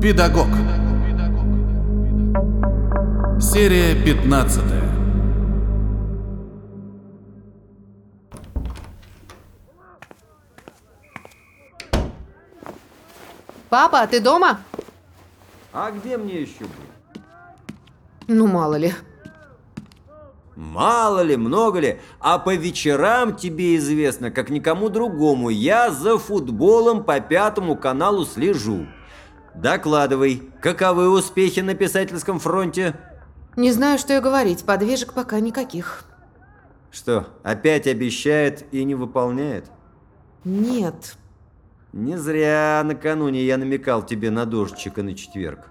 Педагог. Серия 15. Папа, ты дома? А где мне еще быть? Ну, мало ли. Мало ли, много ли, а по вечерам тебе известно, как никому другому, я за футболом по пятому каналу слежу. Докладывай, каковы успехи на писательском фронте? Не знаю, что и говорить, подвижек пока никаких. Что, опять обещает и не выполняет? Нет. Не зря накануне я намекал тебе на дождчика на четверг.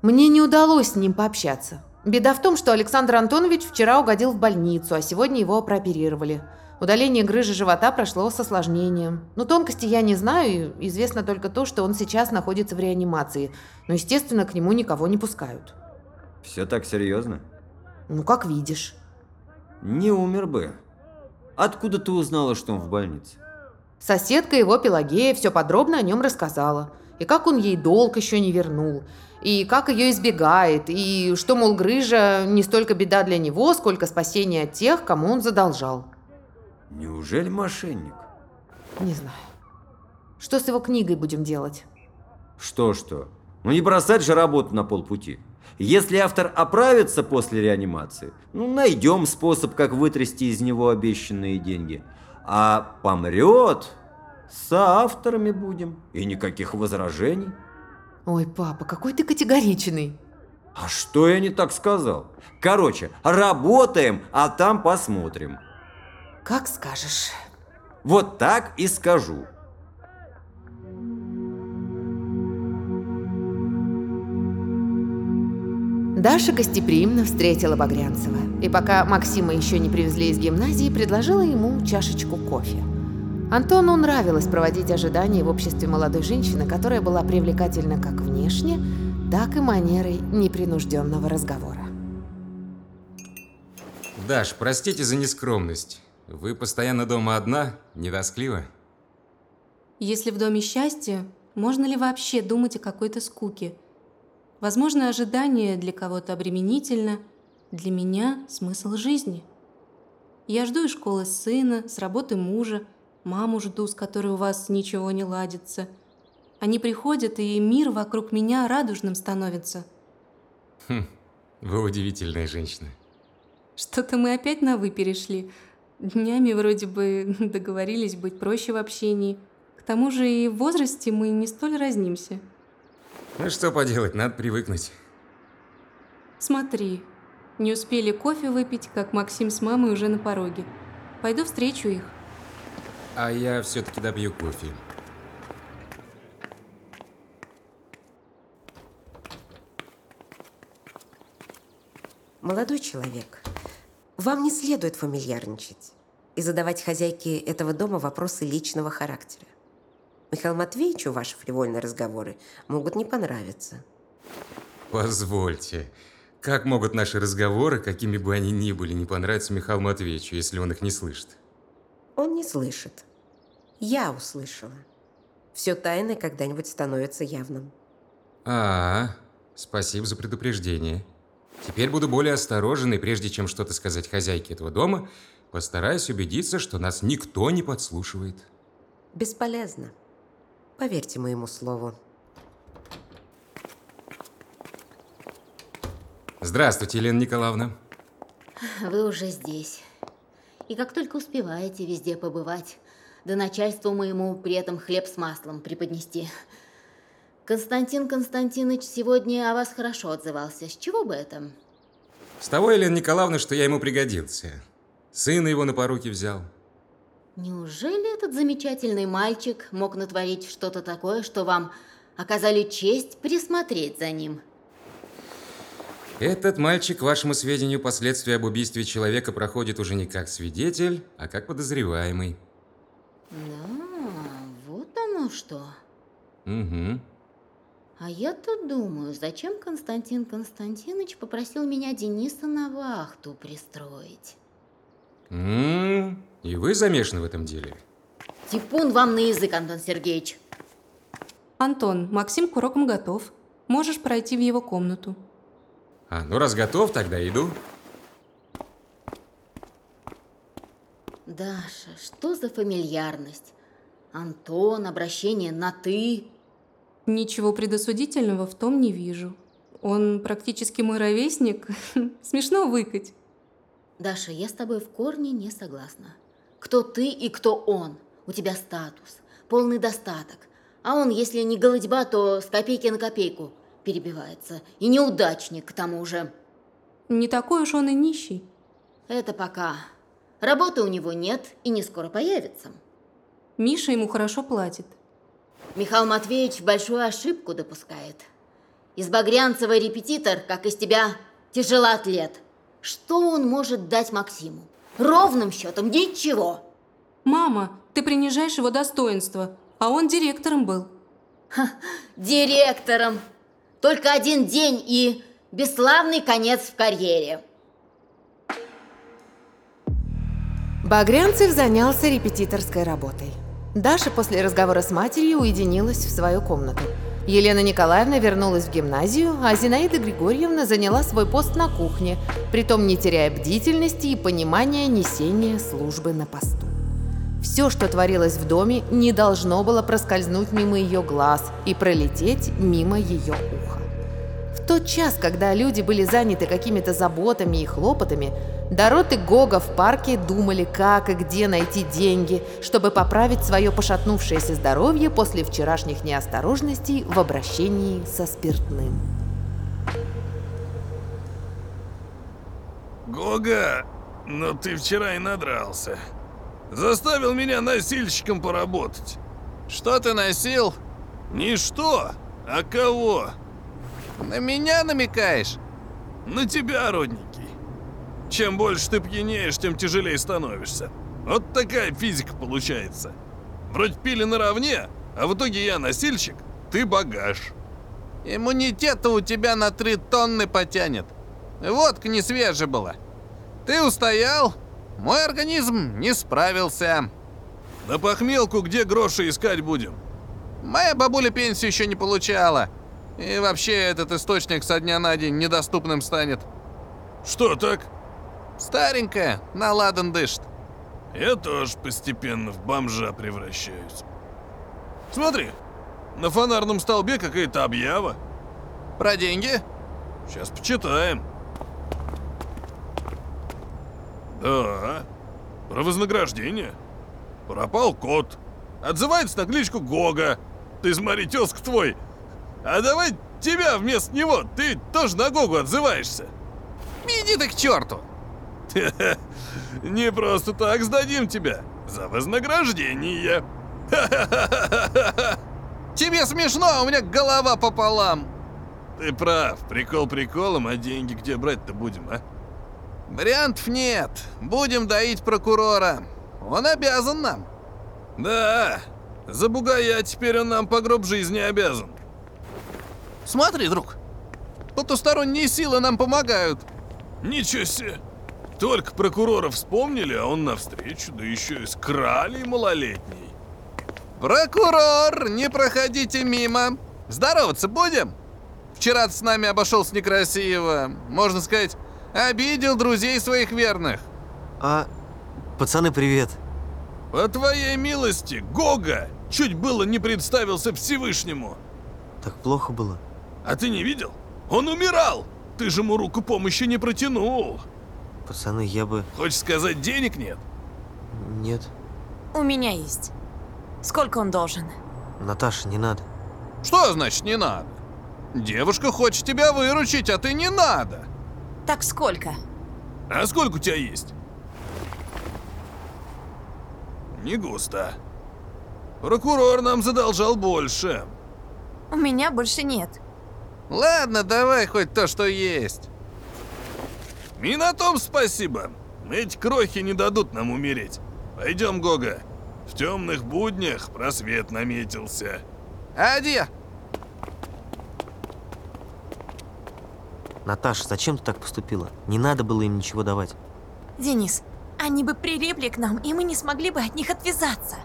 Мне не удалось с ним пообщаться. Беда в том, что Александр Антонович вчера угодил в больницу, а сегодня его прооперировали. Удаление грыжи живота прошло с осложнением. Но тонкости я не знаю, известно только то, что он сейчас находится в реанимации. Но, естественно, к нему никого не пускают. Все так серьезно? Ну, как видишь. Не умер бы. Откуда ты узнала, что он в больнице? Соседка его, Пелагея, все подробно о нем рассказала. И как он ей долг еще не вернул, и как ее избегает, и что, мол, грыжа не столько беда для него, сколько спасение от тех, кому он задолжал. Неужели мошенник? Не знаю. Что с его книгой будем делать? Что-что? Ну не бросать же работу на полпути. Если автор оправится после реанимации, ну найдем способ, как вытрясти из него обещанные деньги. А помрет, с авторами будем. И никаких возражений. Ой, папа, какой ты категоричный. А что я не так сказал? Короче, работаем, а там посмотрим. Как скажешь. Вот так и скажу. Даша гостеприимно встретила Багрянцева. И пока Максима еще не привезли из гимназии, предложила ему чашечку кофе. Антону нравилось проводить ожидания в обществе молодой женщины, которая была привлекательна как внешне, так и манерой непринужденного разговора. Даш, простите за нескромность. Вы постоянно дома одна, не тоскливо? Если в доме счастье, можно ли вообще думать о какой-то скуке? Возможно, ожидание для кого-то обременительно, для меня смысл жизни. Я жду из школы сына, с работы мужа, маму жду, с которой у вас ничего не ладится. Они приходят, и мир вокруг меня радужным становится. Хм, вы удивительная женщина. Что-то мы опять на «вы» перешли. Днями вроде бы договорились быть проще в общении. К тому же и в возрасте мы не столь разнимся. Ну что поделать, надо привыкнуть. Смотри, не успели кофе выпить, как Максим с мамой уже на пороге. Пойду встречу их. А я все-таки добью кофе. Молодой человек, вам не следует фамильярничать и задавать хозяйке этого дома вопросы личного характера. Михаилу Матвеевичу ваши фривольные разговоры могут не понравиться. Позвольте. Как могут наши разговоры, какими бы они ни были, не понравиться Михаилу Матвеевичу, если он их не слышит? Он не слышит. Я услышала. Все тайное когда-нибудь становится явным. А, -а, а, спасибо за предупреждение. Теперь буду более осторожен, и прежде чем что-то сказать хозяйке этого дома, постараюсь убедиться, что нас никто не подслушивает. Бесполезно. Поверьте моему слову. Здравствуйте, Елена Николаевна. Вы уже здесь. И как только успеваете везде побывать, да начальству моему при этом хлеб с маслом преподнести. Константин Константинович сегодня о вас хорошо отзывался. С чего бы это? С того, Елена Николаевна, что я ему пригодился. Сына его на поруки взял. Неужели этот замечательный мальчик мог натворить что-то такое, что вам оказали честь присмотреть за ним? Этот мальчик, к вашему сведению, последствия об убийстве человека проходит уже не как свидетель, а как подозреваемый. Да, вот оно что. Угу. А я-то думаю, зачем Константин Константинович попросил меня Дениса на вахту пристроить? М и вы замешаны в этом деле? Типун вам на язык, Антон Сергеевич. Антон, Максим к урокам готов. Можешь пройти в его комнату. А, ну раз готов, тогда иду. Даша, что за фамильярность? Антон, обращение на «ты». Ничего предосудительного в том не вижу. Он практически мой ровесник. Смешно выкать. Даша, я с тобой в корне не согласна. Кто ты и кто он? У тебя статус, полный достаток. А он, если не голодьба, то с копейки на копейку перебивается. И неудачник, к тому же. Не такой уж он и нищий. Это пока. Работы у него нет и не скоро появится. Миша ему хорошо платит. Михаил Матвеевич большую ошибку допускает. Из Багрянцева репетитор, как из тебя тяжелоатлет. Что он может дать Максиму? Ровным счетом ничего. Мама, ты принижаешь его достоинство, а он директором был. Директором. Только один день и бесславный конец в карьере. Багрянцев занялся репетиторской работой. Даша после разговора с матерью уединилась в свою комнату. Елена Николаевна вернулась в гимназию, а Зинаида Григорьевна заняла свой пост на кухне, притом не теряя бдительности и понимания несения службы на посту. Все, что творилось в доме, не должно было проскользнуть мимо ее глаз и пролететь мимо ее уха. В тот час, когда люди были заняты какими-то заботами и хлопотами, Дорот и Гога в парке думали, как и где найти деньги, чтобы поправить свое пошатнувшееся здоровье после вчерашних неосторожностей в обращении со спиртным. Гога, ну ты вчера и надрался. Заставил меня носильщиком поработать. Что ты носил? Не что, а кого? На меня намекаешь? На тебя, родненький. Чем больше ты пьянеешь, тем тяжелее становишься. Вот такая физика получается. Вроде пили наравне, а в итоге я носильщик, ты багаж. Иммунитета у тебя на три тонны потянет. Водка не свежая была. Ты устоял, мой организм не справился. На похмелку где гроши искать будем? Моя бабуля пенсию еще не получала. И вообще этот источник со дня на день недоступным станет. Что так? Старенькая, на ладан дышит. Я тоже постепенно в бомжа превращаюсь. Смотри, на фонарном столбе какая-то объява. Про деньги? Сейчас почитаем. Да, про вознаграждение. Пропал кот. Отзывается на кличку Гога. Ты смотри, тезка твой. А давай тебя вместо него. Ты тоже на Гогу отзываешься. Иди ты к черту. Не просто так сдадим тебя. За вознаграждение. Тебе смешно, а у меня голова пополам. Ты прав, прикол приколом, а деньги где брать-то будем, а? Вариантов нет. Будем доить прокурора. Он обязан нам. Да, за бугая теперь он нам по гроб жизни обязан. Смотри, друг. Потусторонние силы нам помогают. Ничего себе. Только прокурора вспомнили, а он навстречу, да еще и с кралей малолетней. Прокурор, не проходите мимо. Здороваться будем? Вчера ты с нами обошелся некрасиво. Можно сказать, обидел друзей своих верных. А, пацаны, привет. По твоей милости, Гога чуть было не представился Всевышнему. Так плохо было? А ты не видел? Он умирал! Ты же ему руку помощи не протянул. Пацаны, я бы... Хочешь сказать, денег нет? Нет. У меня есть. Сколько он должен? Наташа, не надо. Что значит не надо? Девушка хочет тебя выручить, а ты не надо. Так сколько? А сколько у тебя есть? Не густо. Прокурор нам задолжал больше. У меня больше нет. Ладно, давай хоть то, что есть. И на том спасибо. Эти крохи не дадут нам умереть. Пойдем, Гога. В темных буднях просвет наметился. Ади! Наташа, зачем ты так поступила? Не надо было им ничего давать. Денис, они бы прилипли к нам, и мы не смогли бы от них отвязаться.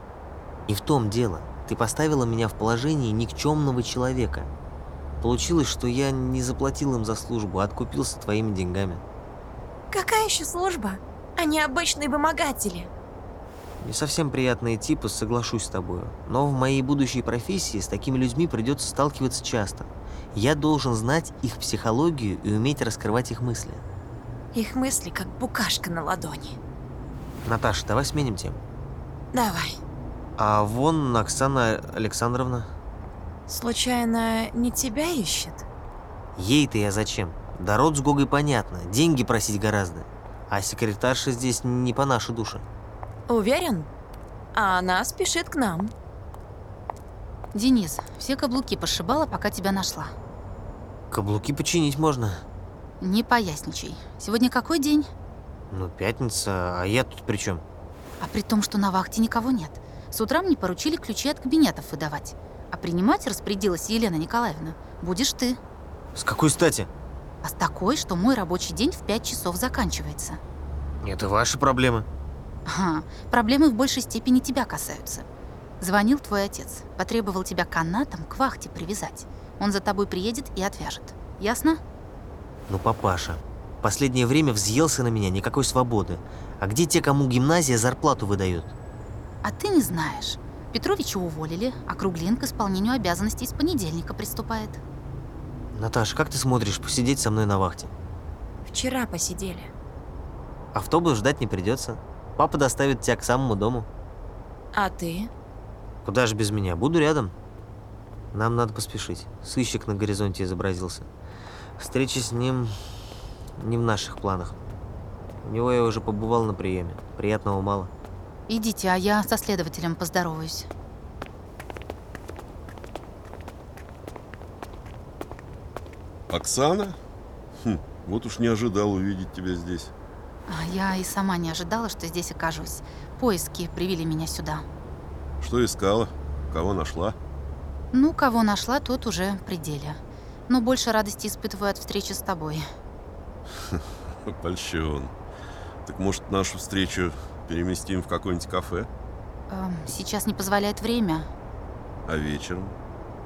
И в том дело. Ты поставила меня в положение никчемного человека. Получилось, что я не заплатил им за службу, а откупился твоими деньгами. Какая еще служба? Они обычные вымогатели. Не совсем приятные типы, соглашусь с тобою. Но в моей будущей профессии с такими людьми придется сталкиваться часто. Я должен знать их психологию и уметь раскрывать их мысли. Их мысли как букашка на ладони. Наташа, давай сменим тему. Давай. А вон Оксана Александровна. Случайно не тебя ищет? Ей-то я зачем? Да род с Гогой понятно, деньги просить гораздо. А секретарша здесь не по нашей душе. Уверен? А она спешит к нам. Денис, все каблуки пошибала, пока тебя нашла. Каблуки починить можно. Не поясничай. Сегодня какой день? Ну, пятница, а я тут при чем? А при том, что на вахте никого нет. С утра мне поручили ключи от кабинетов выдавать. А принимать распорядилась Елена Николаевна. Будешь ты. С какой стати? А с такой, что мой рабочий день в пять часов заканчивается. Это ваши проблемы. Ага, проблемы в большей степени тебя касаются. Звонил твой отец, потребовал тебя канатом к вахте привязать. Он за тобой приедет и отвяжет. Ясно? Ну, папаша, последнее время взъелся на меня, никакой свободы. А где те, кому гимназия зарплату выдает? А ты не знаешь. Петровича уволили, а Круглин к исполнению обязанностей с понедельника приступает. Наташа, как ты смотришь посидеть со мной на вахте? Вчера посидели. Автобус ждать не придется. Папа доставит тебя к самому дому. А ты? Куда же без меня? Буду рядом. Нам надо поспешить. Сыщик на горизонте изобразился. Встреча с ним не в наших планах. У него я уже побывал на приеме. Приятного мало. Идите, а я со следователем поздороваюсь. Оксана? Хм, вот уж не ожидал увидеть тебя здесь. А Я и сама не ожидала, что здесь окажусь. Поиски привели меня сюда. Что искала? Кого нашла? Ну, кого нашла, тот уже в пределе. Но больше радости испытываю от встречи с тобой. Польщен. Так может нашу встречу переместим в какое-нибудь кафе? Эм, сейчас не позволяет время. А вечером?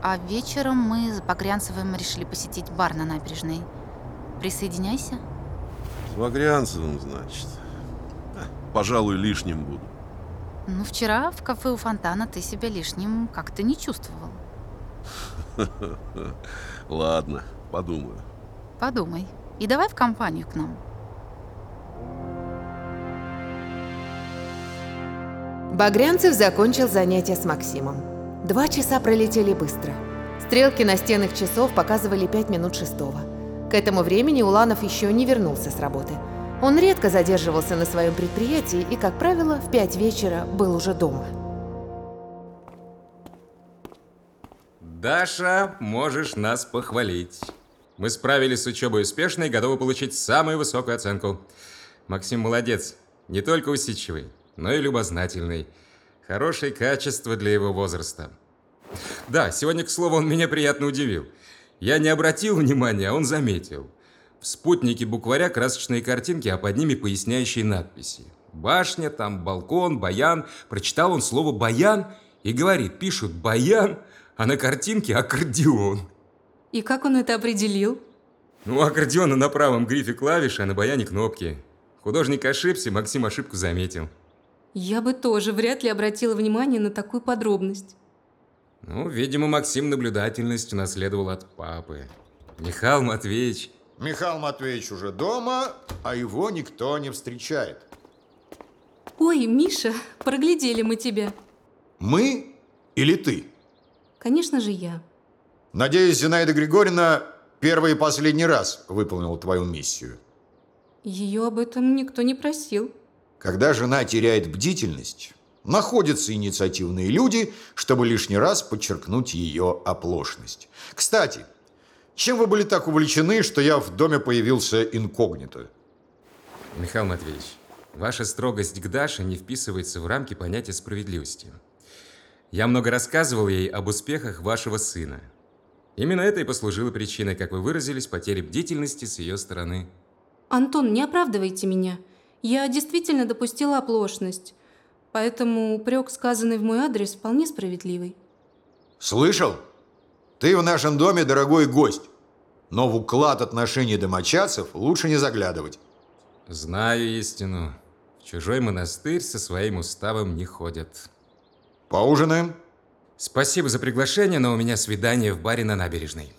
А вечером мы с Багрянцевым решили посетить бар на набережной. Присоединяйся. С Багрянцевым, значит. А, Пожалуй, лишним буду. Ну, вчера в кафе у фонтана ты себя лишним как-то не чувствовал. Ладно, подумаю. Подумай. И давай в компанию к нам. Багрянцев закончил занятия с Максимом. Два часа пролетели быстро. Стрелки настенных часов показывали пять минут шестого. К этому времени Уланов еще не вернулся с работы. Он редко задерживался на своем предприятии и, как правило, в пять вечера был уже дома. Даша, можешь нас похвалить. Мы справились с учебой успешно и готовы получить самую высокую оценку. Максим молодец. Не только усидчивый, но и любознательный. Хорошее качество для его возраста. Да, сегодня, к слову, он меня приятно удивил. Я не обратил внимания, а он заметил. В спутнике букваря красочные картинки, а под ними поясняющие надписи. Башня, там балкон, баян. Прочитал он слово «баян» и говорит, пишут «баян», а на картинке аккордеон. И как он это определил? Ну, аккордеона на правом грифе клавиши, а на баяне кнопки. Художник ошибся, Максим ошибку заметил. Я бы тоже вряд ли обратила внимание на такую подробность. Ну, видимо, Максим наблюдательность унаследовал от папы. Михаил Матвеевич. Михаил Матвеевич уже дома, а его никто не встречает. Ой, Миша, проглядели мы тебя. Мы или ты? Конечно же, я. Надеюсь, Зинаида Григорьевна первый и последний раз выполнила твою миссию. Ее об этом никто не просил. Когда жена теряет бдительность, находятся инициативные люди, чтобы лишний раз подчеркнуть ее оплошность. Кстати, чем вы были так увлечены, что я в доме появился инкогнито? Михаил Матвеевич, ваша строгость к Даше не вписывается в рамки понятия справедливости. Я много рассказывал ей об успехах вашего сына. Именно это и послужило причиной, как вы выразились, потери бдительности с ее стороны. Антон, не оправдывайте меня. Я действительно допустила оплошность. Поэтому упрек, сказанный в мой адрес, вполне справедливый. Слышал? Ты в нашем доме дорогой гость. Но в уклад отношений домочадцев лучше не заглядывать. Знаю истину. В чужой монастырь со своим уставом не ходят. Поужинаем? Спасибо за приглашение, но у меня свидание в баре на набережной.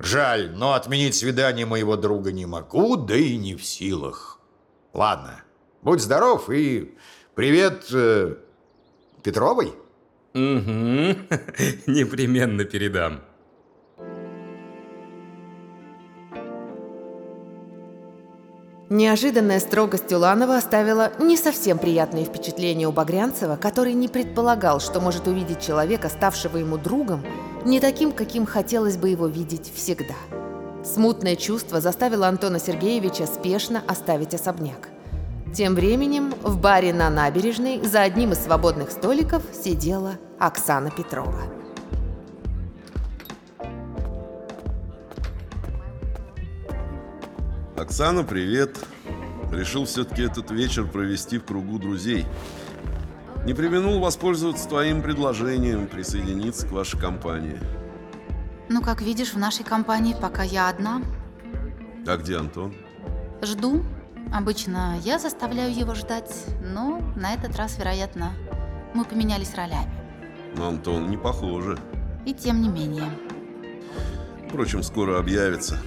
Жаль, но отменить свидание моего друга не могу, да и не в силах. Ладно, будь здоров и привет э, Петровой. Угу, непременно передам. Неожиданная строгость Уланова оставила не совсем приятные впечатления у Багрянцева, который не предполагал, что может увидеть человека, ставшего ему другом, не таким, каким хотелось бы его видеть всегда. Смутное чувство заставило Антона Сергеевича спешно оставить особняк. Тем временем в баре на набережной за одним из свободных столиков сидела Оксана Петрова. Оксана, привет. Решил все-таки этот вечер провести в кругу друзей. Не применул воспользоваться твоим предложением присоединиться к вашей компании. Ну, как видишь, в нашей компании пока я одна. А где Антон? Жду. Обычно я заставляю его ждать, но на этот раз, вероятно, мы поменялись ролями. Но Антон не похоже. И тем не менее. Впрочем, скоро объявится.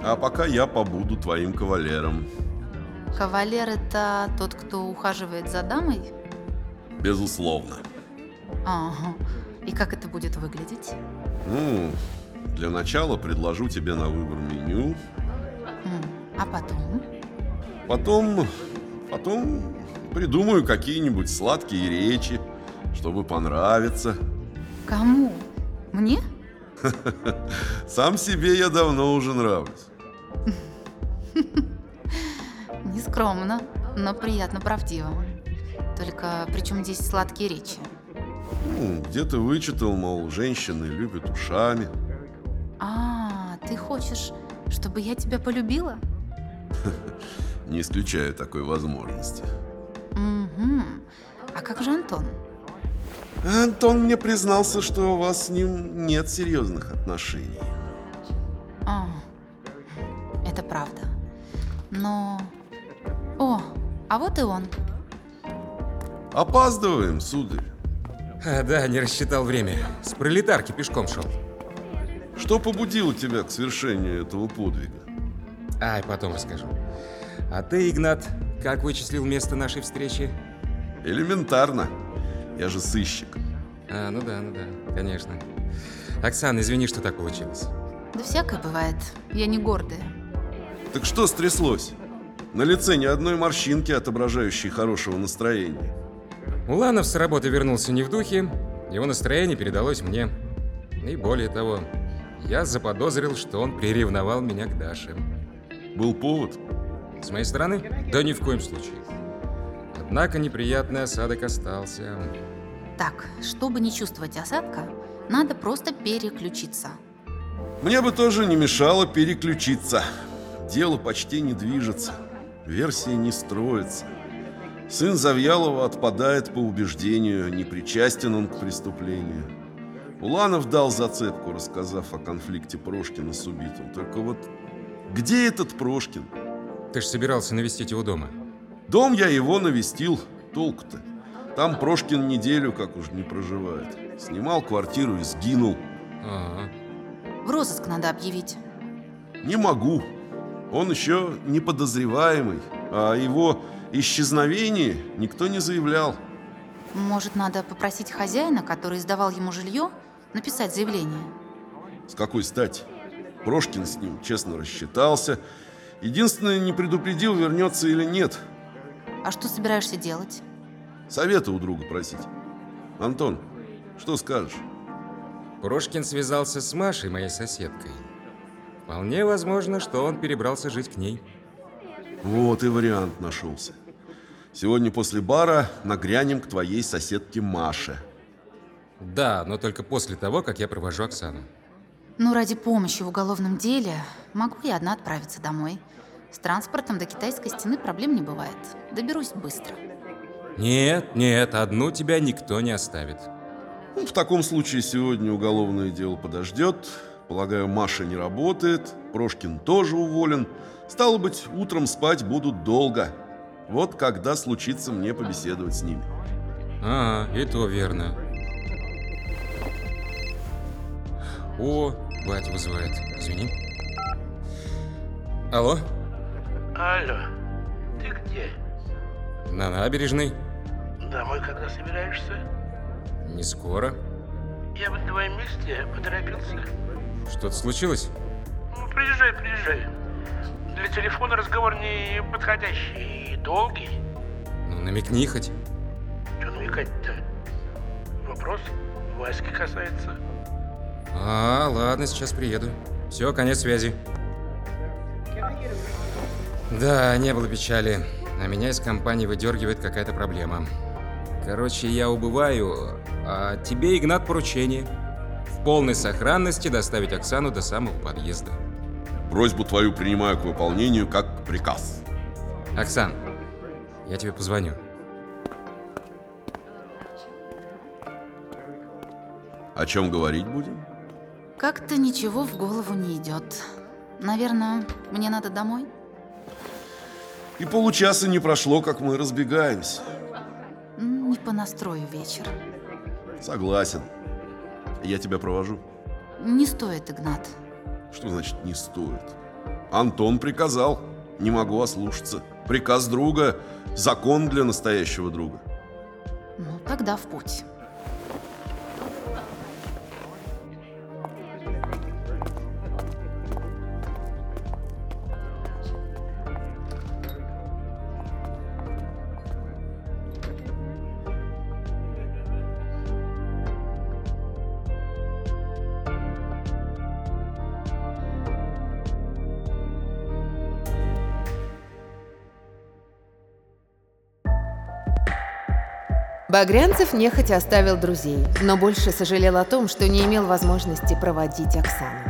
А пока я побуду твоим кавалером. Кавалер – это тот, кто ухаживает за дамой? Безусловно. Ага. И как это будет выглядеть? Ну, для начала предложу тебе на выбор меню. А потом? Потом, потом придумаю какие-нибудь сладкие речи, чтобы понравиться. Кому? Мне? Сам себе я давно уже нравлюсь. Нескромно, но приятно правдиво. Только при чем здесь сладкие речи? Ну, где-то вычитал, мол, женщины любят ушами. А, ты хочешь, чтобы я тебя полюбила? Не исключаю такой возможности. Угу. А как же Антон? Антон мне признался, что у вас с ним нет серьезных отношений. А, это правда. Но... О, а вот и он. Опаздываем, сударь. А, да, не рассчитал время. С пролетарки пешком шел. Что побудило тебя к свершению этого подвига? Ай, потом расскажу. А ты, Игнат, как вычислил место нашей встречи? Элементарно. Я же сыщик. А, ну да, ну да, конечно. Оксана, извини, что так получилось. Да всякое бывает. Я не гордая. Так что стряслось? На лице ни одной морщинки, отображающей хорошего настроения. Уланов с работы вернулся не в духе, его настроение передалось мне. И более того, я заподозрил, что он приревновал меня к Даше. Был повод? С моей стороны? Да ни в коем случае. Однако неприятный осадок остался. Так, чтобы не чувствовать осадка, надо просто переключиться. Мне бы тоже не мешало переключиться. Дело почти не движется. Версии не строится. Сын Завьялова отпадает по убеждению, не причастен он к преступлению. Уланов дал зацепку, рассказав о конфликте Прошкина с убитым. Только вот где этот Прошкин? Ты ж собирался навестить его дома. Дом я его навестил. Толку-то? Там Прошкин неделю как уж не проживает. Снимал квартиру и сгинул. Ага. В розыск надо объявить. Не могу. Он еще не подозреваемый, а о его исчезновении никто не заявлял. Может, надо попросить хозяина, который сдавал ему жилье, написать заявление? С какой стати? Прошкин с ним честно рассчитался. Единственное, не предупредил, вернется или нет. А что собираешься делать? Совета у друга просить. Антон, что скажешь? Прошкин связался с Машей, моей соседкой. Вполне возможно, что он перебрался жить к ней. Вот и вариант нашелся. Сегодня после бара нагрянем к твоей соседке Маше. Да, но только после того, как я провожу Оксану. Ну, ради помощи в уголовном деле могу я одна отправиться домой. С транспортом до китайской стены проблем не бывает. Доберусь быстро. Нет, нет, одну тебя никто не оставит. Ну, в таком случае сегодня уголовное дело подождет. Полагаю, Маша не работает, Прошкин тоже уволен. Стало быть, утром спать будут долго. Вот когда случится мне побеседовать с ними. А, и то верно. О, батя вызывает. Извини. Алло? Алло, ты где? На набережной? Домой когда собираешься? Не скоро. Я бы на твоем месте поторопился. Что-то случилось? Ну, приезжай, приезжай. Для телефона разговор не подходящий и долгий. Ну, намекни хоть. Что намекать-то? Вопрос Васьки касается. А, ладно, сейчас приеду. Все, конец связи. Да, не было печали. А меня из компании выдергивает какая-то проблема. Короче, я убываю, а тебе, Игнат, поручение. В полной сохранности доставить Оксану до самого подъезда. Просьбу твою принимаю к выполнению как приказ. Оксан, я тебе позвоню. О чем говорить будем? Как-то ничего в голову не идет. Наверное, мне надо домой? И получаса не прошло, как мы разбегаемся. Не по настрою вечер. Согласен. Я тебя провожу. Не стоит, Игнат. Что значит не стоит? Антон приказал. Не могу ослушаться. Приказ друга – закон для настоящего друга. Ну, тогда в путь. Багрянцев нехотя оставил друзей, но больше сожалел о том, что не имел возможности проводить Оксану.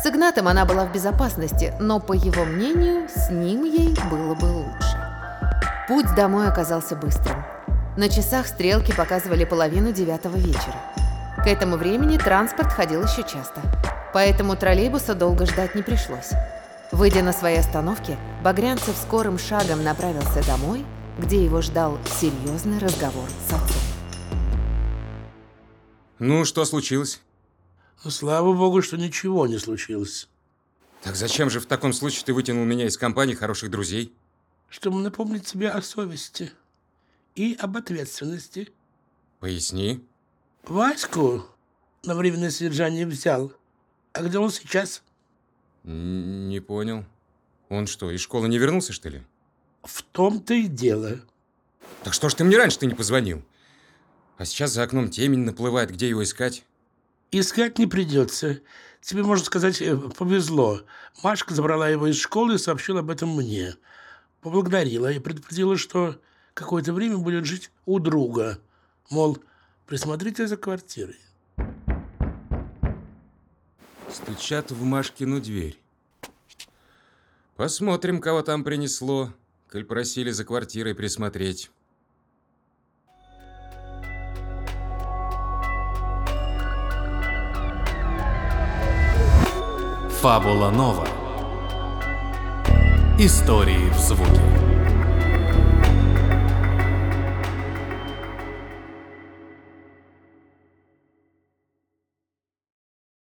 С Игнатом она была в безопасности, но, по его мнению, с ним ей было бы лучше. Путь домой оказался быстрым. На часах стрелки показывали половину девятого вечера. К этому времени транспорт ходил еще часто, поэтому троллейбуса долго ждать не пришлось. Выйдя на своей остановке, Багрянцев скорым шагом направился домой, где его ждал серьезный разговор с отцом. Ну, что случилось? Ну, слава богу, что ничего не случилось. Так зачем же в таком случае ты вытянул меня из компании хороших друзей? Чтобы напомнить тебе о совести и об ответственности. Поясни. Ваську на временное содержание взял. А где он сейчас? Н- Не понял. Он что, из школы не вернулся, что ли? В том-то и дело. Так что ж ты мне раньше-то не позвонил? А сейчас за окном темень наплывает, где его искать? Искать не придется. Тебе, можно сказать, э, повезло. Машка забрала его из школы и сообщила об этом мне. Поблагодарила и предупредила, что какое-то время будет жить у друга. Мол, присмотрите за квартирой. Стучат в Машкину дверь. Посмотрим, кого там принесло, коль просили за квартирой присмотреть. Фабула Нова. Истории в звуке.